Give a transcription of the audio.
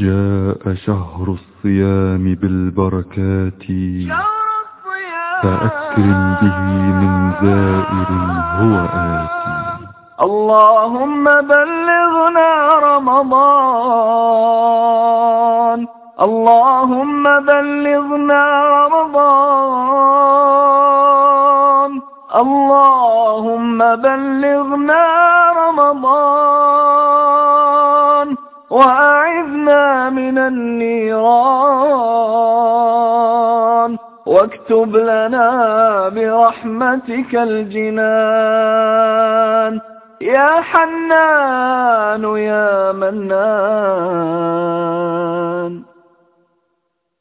جاء شهر الصيام بالبركات. فأكرم به من زائر هو آتي. اللهم بلغنا رمضان. اللهم بلغنا رمضان. اللهم بلغنا رمضان. وأعذنا من النيران. واكتب لنا برحمتك الجنان. يا حنان يا منان.